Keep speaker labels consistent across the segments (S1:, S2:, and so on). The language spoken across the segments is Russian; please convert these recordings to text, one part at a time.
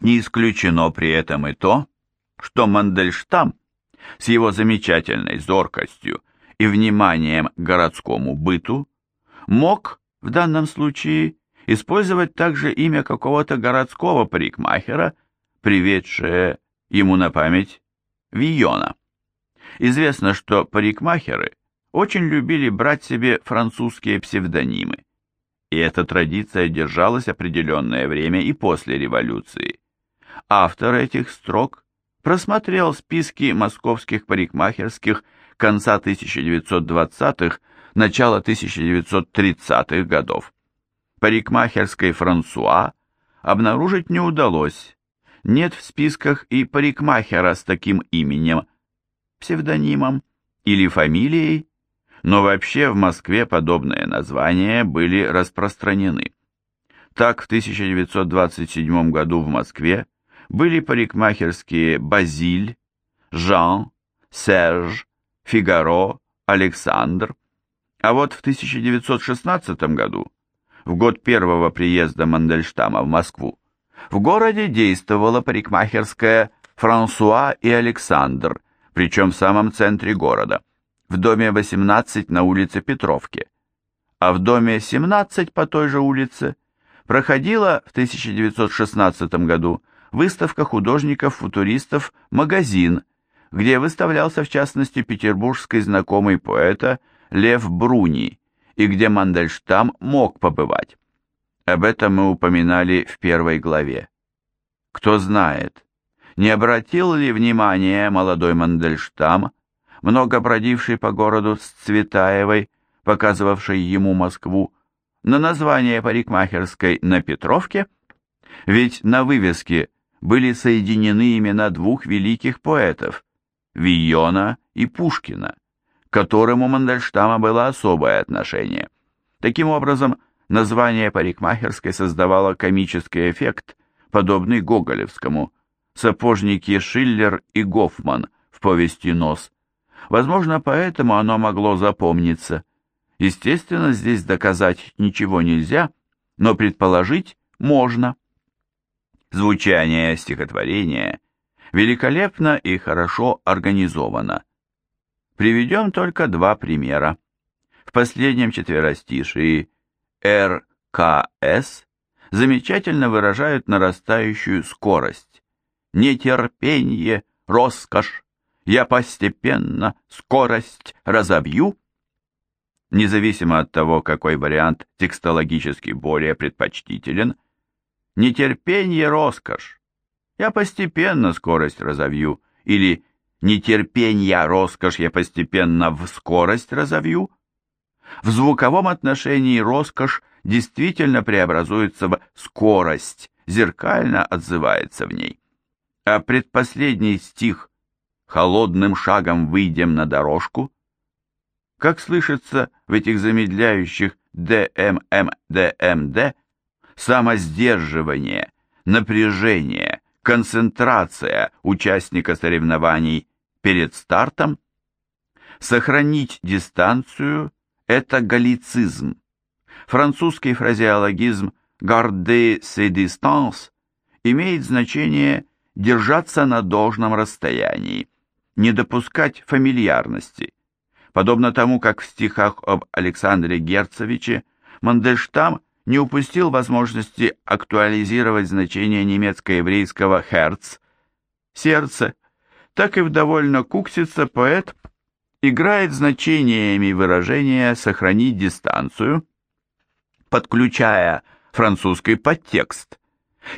S1: Не исключено при этом и то, что Мандельштам с его замечательной зоркостью и вниманием к городскому быту мог в данном случае использовать также имя какого-то городского парикмахера, приведшее ему на память Вийона. Известно, что парикмахеры очень любили брать себе французские псевдонимы, и эта традиция держалась определенное время и после революции. Автор этих строк просмотрел списки московских парикмахерских конца 1920-х, начала 1930-х годов. Парикмахерской Франсуа обнаружить не удалось. Нет в списках и парикмахера с таким именем, псевдонимом или фамилией, но вообще в Москве подобные названия были распространены. Так в 1927 году в Москве были парикмахерские Базиль, Жан, Серж, Фигаро, Александр. А вот в 1916 году, в год первого приезда Мандельштама в Москву, в городе действовала парикмахерская Франсуа и Александр, причем в самом центре города, в доме 18 на улице Петровке. А в доме 17 по той же улице проходила в 1916 году выставка художников-футуристов «Магазин», где выставлялся в частности петербургский знакомый поэта Лев Бруни, и где Мандельштам мог побывать. Об этом мы упоминали в первой главе. Кто знает, не обратил ли внимание молодой Мандельштам, много бродивший по городу с Цветаевой, показывавшей ему Москву, на название парикмахерской на Петровке? Ведь на вывеске были соединены имена двух великих поэтов – Вийона и Пушкина, к которым у Мандельштама было особое отношение. Таким образом, название парикмахерской создавало комический эффект, подобный гоголевскому «Сапожники Шиллер и Гофман» в повести «Нос». Возможно, поэтому оно могло запомниться. Естественно, здесь доказать ничего нельзя, но предположить можно. Звучание стихотворения великолепно и хорошо организовано. Приведем только два примера. В последнем четверостишии РКС замечательно выражают нарастающую скорость. Нетерпение, роскошь, я постепенно скорость разобью. Независимо от того, какой вариант текстологически более предпочтителен – нетерпение роскошь. Я постепенно скорость разовью, или нетерпение роскошь я постепенно в скорость разовью. В звуковом отношении роскошь действительно преобразуется в скорость, зеркально отзывается в ней. А предпоследний стих «холодным шагом выйдем на дорожку» как слышится в этих замедляющих ДММ, ДМД, самосдерживание, напряжение, концентрация участника соревнований перед стартом. Сохранить дистанцию – это галлицизм. Французский фразеологизм «garder ses distances» имеет значение держаться на должном расстоянии, не допускать фамильярности. Подобно тому, как в стихах об Александре Герцевиче Мандельштам – не упустил возможности актуализировать значение немецко-еврейского «herz» – «сердце», так и в довольно куксица поэт играет значениями выражения «сохранить дистанцию», подключая французский подтекст,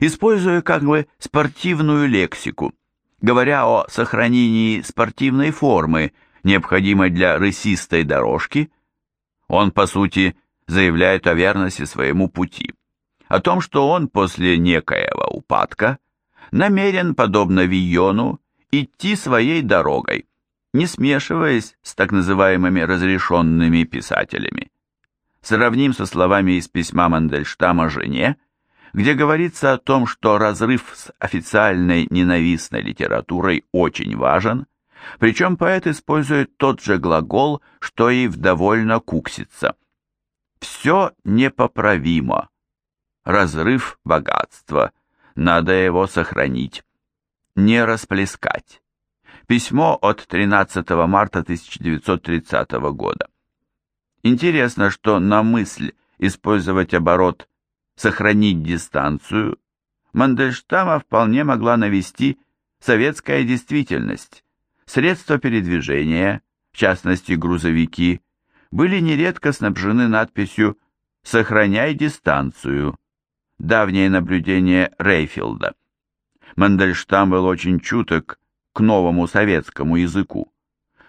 S1: используя как бы спортивную лексику, говоря о сохранении спортивной формы, необходимой для рысистой дорожки, он, по сути, заявляет о верности своему пути, о том, что он после некоего упадка намерен, подобно Вийону, идти своей дорогой, не смешиваясь с так называемыми разрешенными писателями. Сравним со словами из письма Мандельштама жене, где говорится о том, что разрыв с официальной ненавистной литературой очень важен, причем поэт использует тот же глагол, что и в «довольно куксится». Все непоправимо. Разрыв богатства, Надо его сохранить, не расплескать. Письмо от 13 марта 1930 года. Интересно, что на мысль использовать оборот «сохранить дистанцию» Мандельштама вполне могла навести советская действительность. Средства передвижения, в частности грузовики, были нередко снабжены надписью «Сохраняй дистанцию», давнее наблюдение Рейфилда. Мандельштам был очень чуток к новому советскому языку.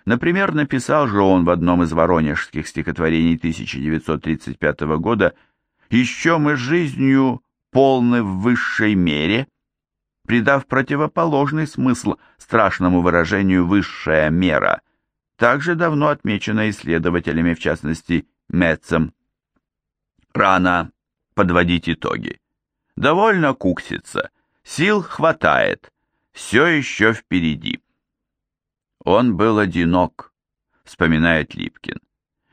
S1: Например, написал же он в одном из воронежских стихотворений 1935 года «Еще мы жизнью полны в высшей мере», придав противоположный смысл страшному выражению «высшая мера», также давно отмечено исследователями, в частности, Метцем. Рано подводить итоги. Довольно кукситься, сил хватает, все еще впереди. Он был одинок, вспоминает Липкин.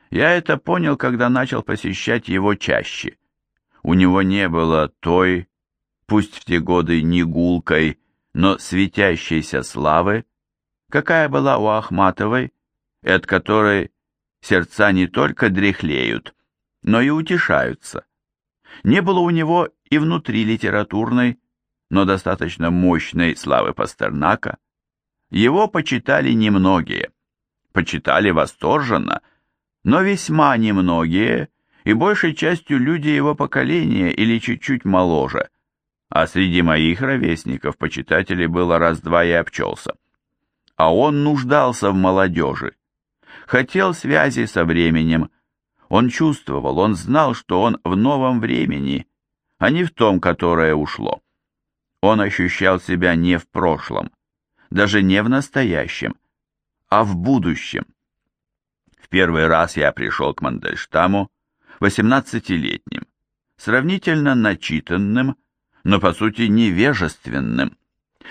S1: Я это понял, когда начал посещать его чаще. У него не было той, пусть в те годы не гулкой, но светящейся славы, какая была у Ахматовой, и от которой сердца не только дряхлеют, но и утешаются. Не было у него и внутри литературной, но достаточно мощной славы Пастернака. Его почитали немногие, почитали восторженно, но весьма немногие, и большей частью люди его поколения или чуть-чуть моложе, а среди моих ровесников почитателей было раз-два и обчелся. А он нуждался в молодежи, хотел связи со временем, он чувствовал, он знал, что он в новом времени, а не в том, которое ушло. Он ощущал себя не в прошлом, даже не в настоящем, а в будущем. В первый раз я пришел к Мандельштаму, восемнадцатилетним, сравнительно начитанным, но по сути невежественным.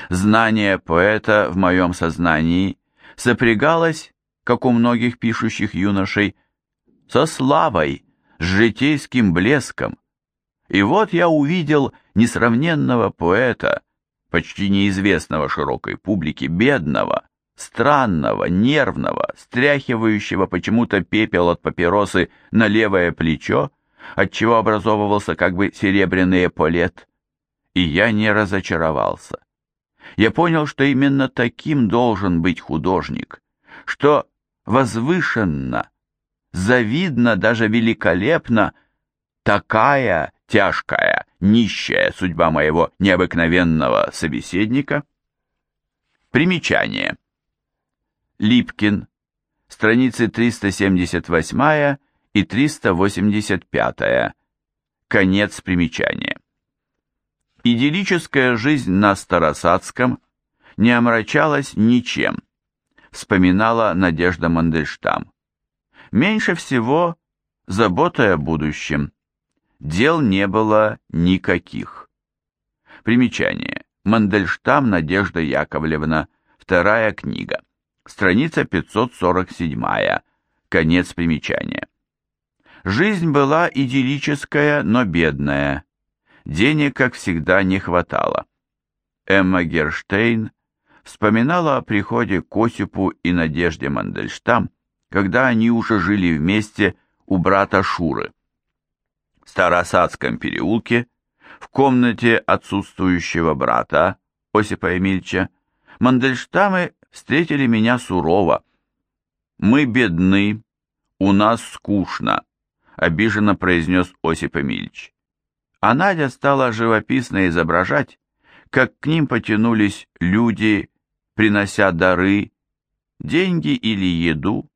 S1: Знание поэта в моем сознании сопрягалось, как у многих пишущих юношей, со славой, с житейским блеском. И вот я увидел несравненного поэта, почти неизвестного широкой публике, бедного, странного, нервного, стряхивающего почему-то пепел от папиросы на левое плечо, отчего образовывался как бы серебряный эполет. И я не разочаровался. Я понял, что именно таким должен быть художник, что возвышенно, завидно, даже великолепно такая тяжкая, нищая судьба моего необыкновенного собеседника. Примечание. Липкин, страницы 378 и 385, конец примечания. Идиллическая жизнь на Старосадском не омрачалась ничем, вспоминала Надежда Мандельштам. Меньше всего заботой о будущем. Дел не было никаких. Примечание. Мандельштам Надежда Яковлевна, вторая книга страница 547, конец примечания. Жизнь была идиллическая, но бедная. Денег, как всегда, не хватало. Эмма Герштейн вспоминала о приходе к Осипу и Надежде Мандельштам, когда они уже жили вместе у брата Шуры. В Старосадском переулке, в комнате отсутствующего брата Осипа Эмильча, Мандельштамы встретили меня сурово. «Мы бедны, у нас скучно», — обиженно произнес Осип Эмильевич. А Надя стала живописно изображать, как к ним потянулись люди, принося дары, деньги или еду.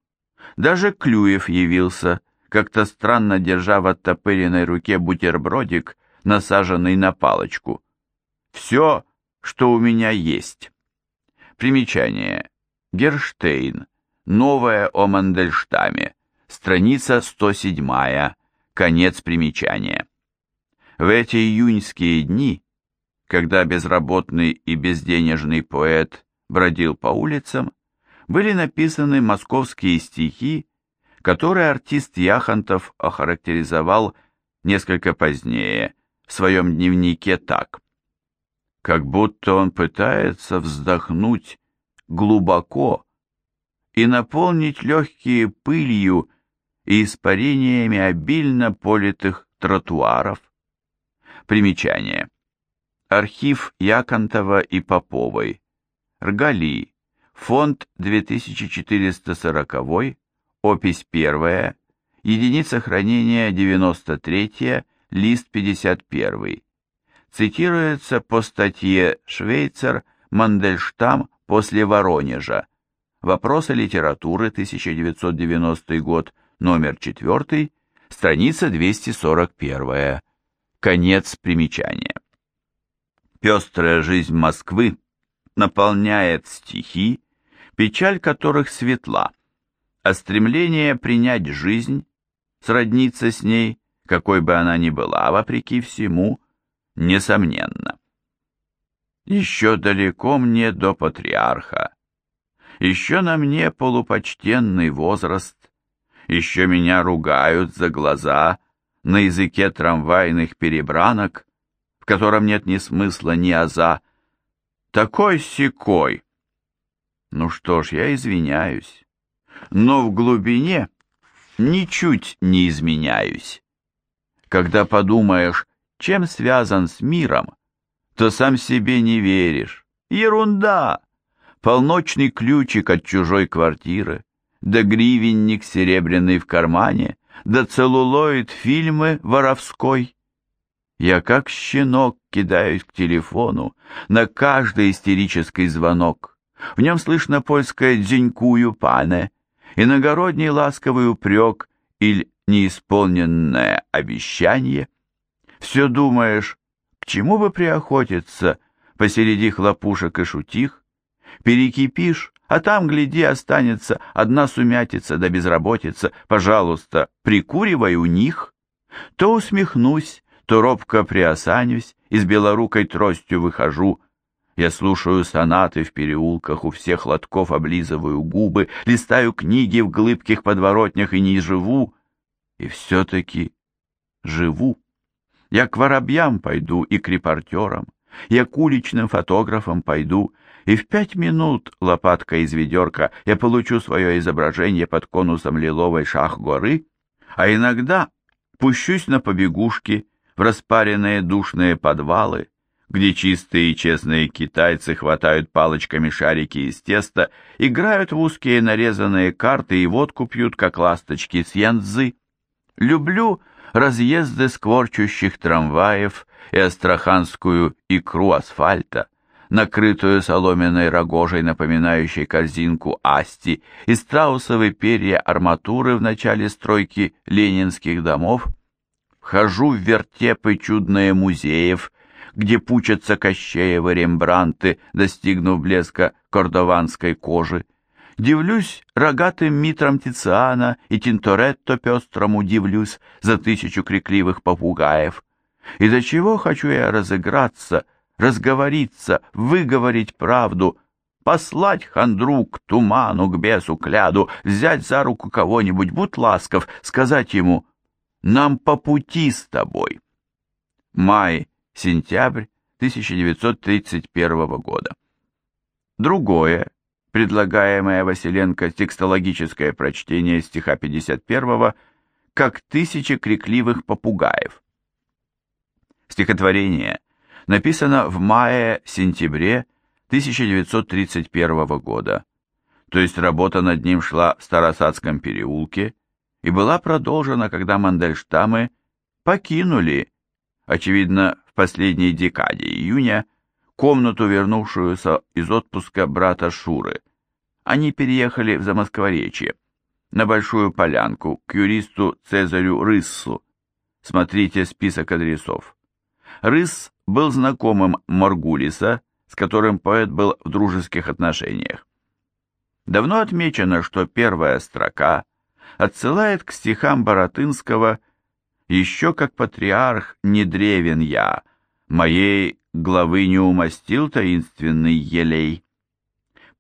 S1: Даже Клюев явился, как-то странно держа в оттопыренной руке бутербродик, насаженный на палочку. «Все, что у меня есть». Примечание. Герштейн. Новое о Мандельштаме. Страница 107. Конец примечания. В эти июньские дни, когда безработный и безденежный поэт бродил по улицам, были написаны московские стихи, которые артист Яхонтов охарактеризовал несколько позднее в своем дневнике так. как будто он пытается вздохнуть глубоко и наполнить легкие пылью и испарениями обильно политых тротуаров. Примечание. Архив Яконтова и Поповой. Ргали. Фонд 2440, опись 1, единица хранения 93, лист 51. Цитируется по статье «Швейцар. Мандельштам после Воронежа. Вопросы литературы, 1990 год, номер 4, страница 241. Конец примечания. Пестрая жизнь Москвы наполняет стихи, печаль которых светла, а стремление принять жизнь, сродниться с ней, какой бы она ни была, вопреки всему, несомненно. Еще далеко мне до патриарха, еще на мне полупочтенный возраст, еще меня ругают за глаза на языке трамвайных перебранок, в котором нет ни смысла, ни аза, такой-сякой. Ну что ж, я извиняюсь, но в глубине ничуть не изменяюсь. Когда подумаешь, чем связан с миром, то сам себе не веришь. Ерунда! Полночный ключик от чужой квартиры, да гривенник серебряный в кармане, да целлулоид фильмы воровской. Я как щенок кидаюсь к телефону на каждый истерический звонок. В нем слышно польское «дзенькую, пане», иногородний ласковый упрек или неисполненное обещание. Все думаешь, к чему бы приохотиться посреди хлопушек и шутих? Перекипишь, а там, гляди, останется одна сумятица да безработица. Пожалуйста, прикуривай у них. То усмехнусь, то робко приосанюсь и с белорукой тростью выхожу. Я слушаю сонаты в переулках, у всех лотков облизываю губы, листаю книги в глыбких подворотнях и не живу. И все-таки живу. Я к воробьям пойду и к репортерам, я к уличным фотографам пойду, и в пять минут, лопатка из ведерка, я получу свое изображение под конусом лиловой шах горы, а иногда пущусь на побегушки, в распаренные душные подвалы, где чистые и честные китайцы хватают палочками шарики из теста, играют в узкие нарезанные карты и водку пьют, как ласточки с янзы. Люблю разъезды скворчущих трамваев и астраханскую икру асфальта, накрытую соломенной рогожей, напоминающей корзинку асти, и страусовые перья арматуры в начале стройки ленинских домов, Вхожу в вертепы чудные музеев, где пучатся Кощеевы Рембранты, достигнув блеска кордованской кожи. Дивлюсь рогатым митром Тициана и Тинторетто пестрому дивлюсь за тысячу крикливых попугаев. И до чего хочу я разыграться, разговориться, выговорить правду, послать хандру к туману, к бесу, к ляду, взять за руку кого-нибудь, будь ласков, сказать ему нам по пути с тобой. Май-сентябрь 1931 года. Другое, предлагаемое Василенко текстологическое прочтение стиха 51 как тысячи крикливых попугаев. Стихотворение написано в мае-сентябре 1931 года, то есть работа над ним шла в Старосадском переулке, и была продолжена, когда Мандельштамы покинули, очевидно, в последней декаде июня, комнату, вернувшуюся из отпуска брата Шуры. Они переехали в Замоскворечье, на Большую Полянку, к юристу Цезарю Рыссу. Смотрите список адресов. Рысс был знакомым Маргулиса, с которым поэт был в дружеских отношениях. Давно отмечено, что первая строка – отсылает к стихам Баратынского «Еще как патриарх не древен я, моей главы не умастил таинственный елей».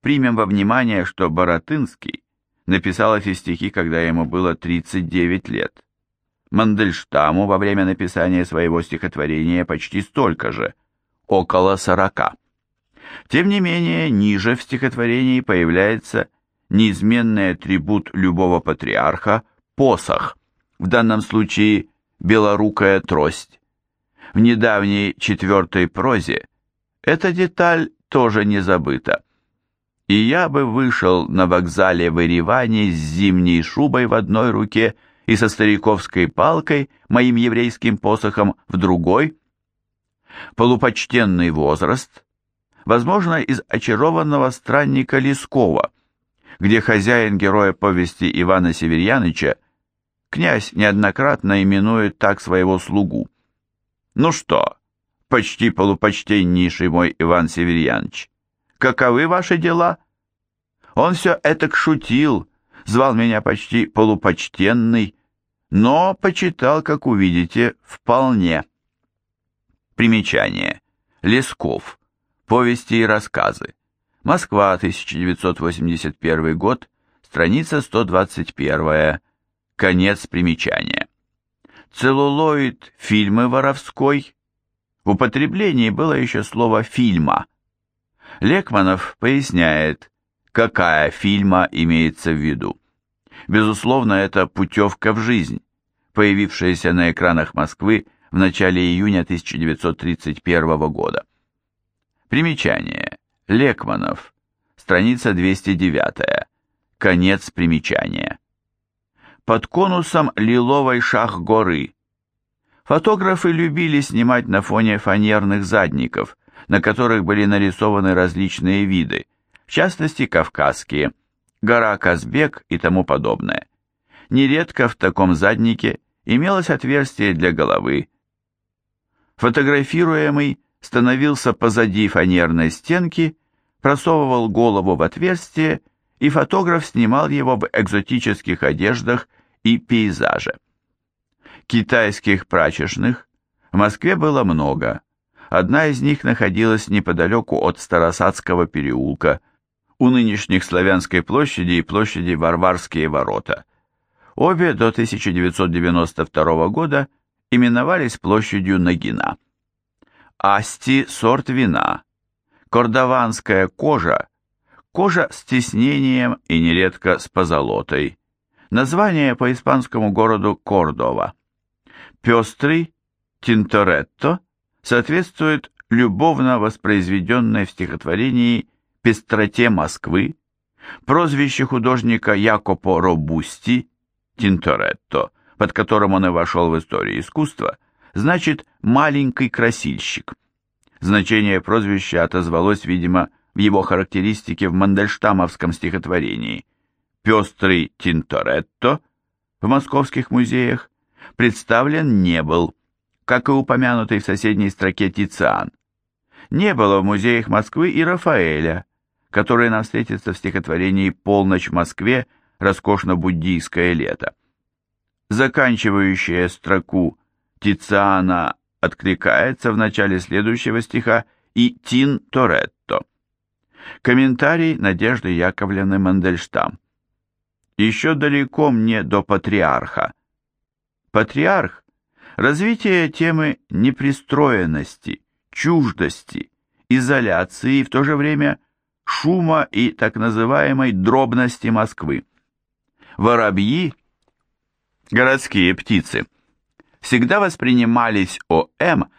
S1: Примем во внимание, что Баратынский написал эти стихи, когда ему было 39 лет. Мандельштаму во время написания своего стихотворения почти столько же, около сорока. Тем не менее, ниже в стихотворении появляется неизменный атрибут любого патриарха – посох, в данном случае белорукая трость. В недавней четвертой прозе эта деталь тоже не забыта. И я бы вышел на вокзале в Ереване с зимней шубой в одной руке и со стариковской палкой, моим еврейским посохом, в другой. Полупочтенный возраст, возможно, из очарованного странника Лескова, где хозяин героя повести Ивана Северьяныча, князь неоднократно именует так своего слугу. Ну что, почти полупочтеннейший мой Иван Северьяныч, каковы ваши дела? Он все это шутил, звал меня почти полупочтенный, но почитал, как увидите, вполне. Примечание. Лесков. Повести и рассказы. Москва, 1981 год, страница 121, конец примечания. Целлулоид фильмы воровской. В употреблении было еще слово «фильма». Лекманов поясняет, какая фильма имеется в виду. Безусловно, это путевка в жизнь, появившаяся на экранах Москвы в начале июня 1931 года. Примечание. Лекманов. Страница 209. Конец примечания. Под конусом лиловой шах горы. Фотографы любили снимать на фоне фанерных задников, на которых были нарисованы различные виды, в частности кавказские, гора Казбек и тому подобное. Нередко в таком заднике имелось отверстие для головы. Фотографируемый становился позади фанерной стенки, просовывал голову в отверстие, и фотограф снимал его в экзотических одеждах и пейзаже. Китайских прачечных в Москве было много. Одна из них находилась неподалеку от Старосадского переулка, у нынешних Славянской площади и площади Варварские ворота. Обе до 1992 года именовались площадью Нагина. Асти – сорт вина. Кордованская кожа – кожа с тиснением и нередко с позолотой. Название по испанскому городу Кордова. Пестрый – Тинторетто – соответствует любовно воспроизведенной в стихотворении пестроте Москвы, прозвище художника Якопо Робусти Тинторетто, под которым он и вошел в историю искусства, значит «маленький красильщик». Значение прозвища отозвалось, видимо, в его характеристике в мандельштамовском стихотворении. Пестрый Тинторетто в московских музеях представлен не был, как и упомянутый в соседней строке Тициан. Не было в музеях Москвы и Рафаэля, который нам встретится в стихотворении «Полночь в Москве. Роскошно-буддийское лето». Заканчивающая строку Тициана откликается в начале следующего стиха и Тин Торетто. Комментарий Надежды Яковлевны Мандельштам. Еще далеко мне до патриарха. Патриарх – развитие темы непристроенности, чуждости, изоляции и в то же время шума и так называемой дробности Москвы. Воробьи – городские птицы – всегда воспринимались ОМ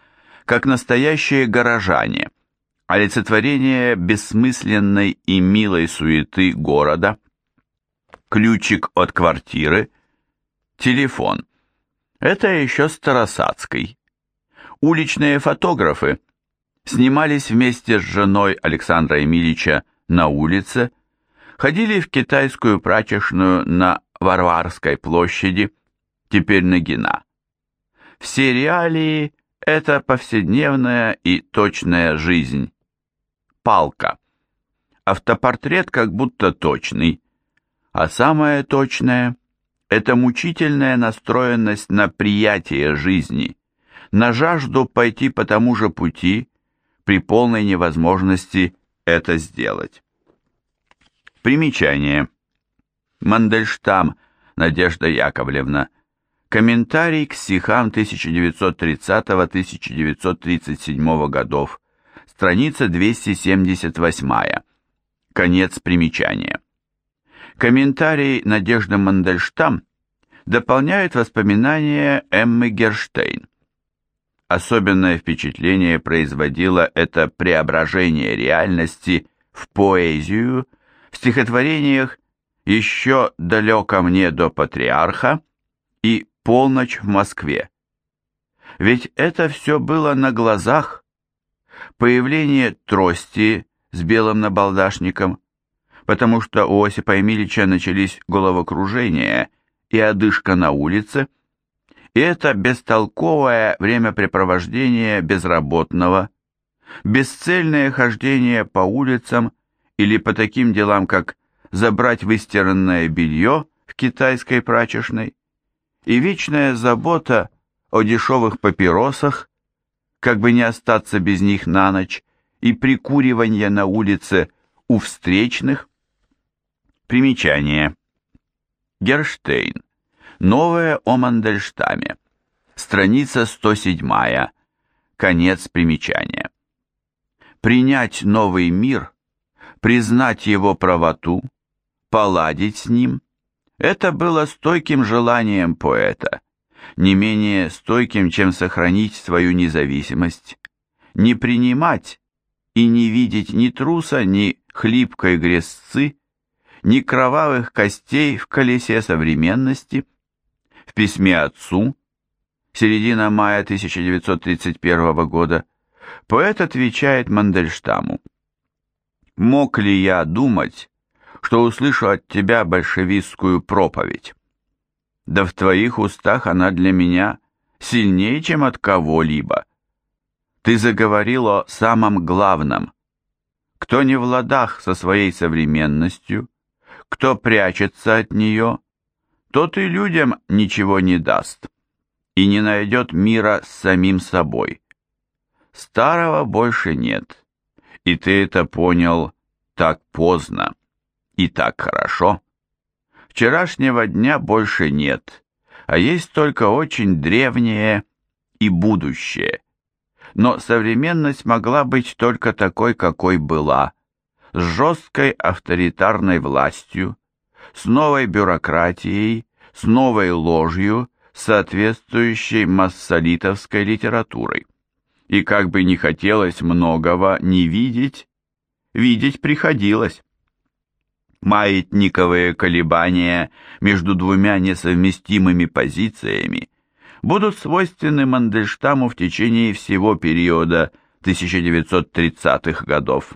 S1: как настоящие горожане, олицетворение бессмысленной и милой суеты города, ключик от квартиры, телефон. Это еще Старосадский. Уличные фотографы снимались вместе с женой Александра Емельича на улице, ходили в китайскую прачечную на Варварской площади, теперь на Гина. Все реалии – это повседневная и точная жизнь. Палка. Автопортрет как будто точный, а самое точное – это мучительная настроенность на приятие жизни, на жажду пойти по тому же пути при полной невозможности это сделать. Примечание. Мандельштам Надежда Яковлевна Комментарий к стихам 1930-1937 годов. страница 278. Конец примечания. Комментарий Надежды Мандельштам дополняет воспоминания Эммы Герштейн. Особенное впечатление производило это преображение реальности в поэзию в стихотворениях «Еще далеко мне до патриарха» «Полночь в Москве». Ведь это все было на глазах. Появление трости с белым набалдашником, потому что у Осипа Емельича начались головокружения и одышка на улице, и это бестолковое времяпрепровождение безработного, бесцельное хождение по улицам или по таким делам, как забрать выстиранное белье в китайской прачечной, и вечная забота о дешевых папиросах, как бы не остаться без них на ночь, и прикуривание на улице у встречных. Примечание. Герштейн. Новое о Мандельштаме. Страница 107. Конец примечания. Принять новый мир, признать его правоту, поладить с ним – это было стойким желанием поэта, не менее стойким, чем сохранить свою независимость, не принимать и не видеть ни труса, ни хлипкой грязцы, ни кровавых костей в колесе современности – в письме отцу, середина мая 1931 года, поэт отвечает Мандельштаму. «Мог ли я думать, что услышу от тебя большевистскую проповедь? Да в твоих устах она для меня сильнее, чем от кого-либо. Ты заговорил о самом главном. Кто не в ладах со своей современностью, кто прячется от нее, тот и людям ничего не даст и не найдет мира с самим собой. Старого больше нет, и ты это понял так поздно и так хорошо. Вчерашнего дня больше нет, а есть только очень древнее и будущее. Но современность могла быть только такой, какой была, с жесткой авторитарной властью, с новой бюрократией, с новой ложью, соответствующей массолитовской литературой. И как бы не хотелось многого не видеть, видеть приходилось. Маятниковые колебания между двумя несовместимыми позициями будут свойственны Мандельштаму в течение всего периода 1930-х годов.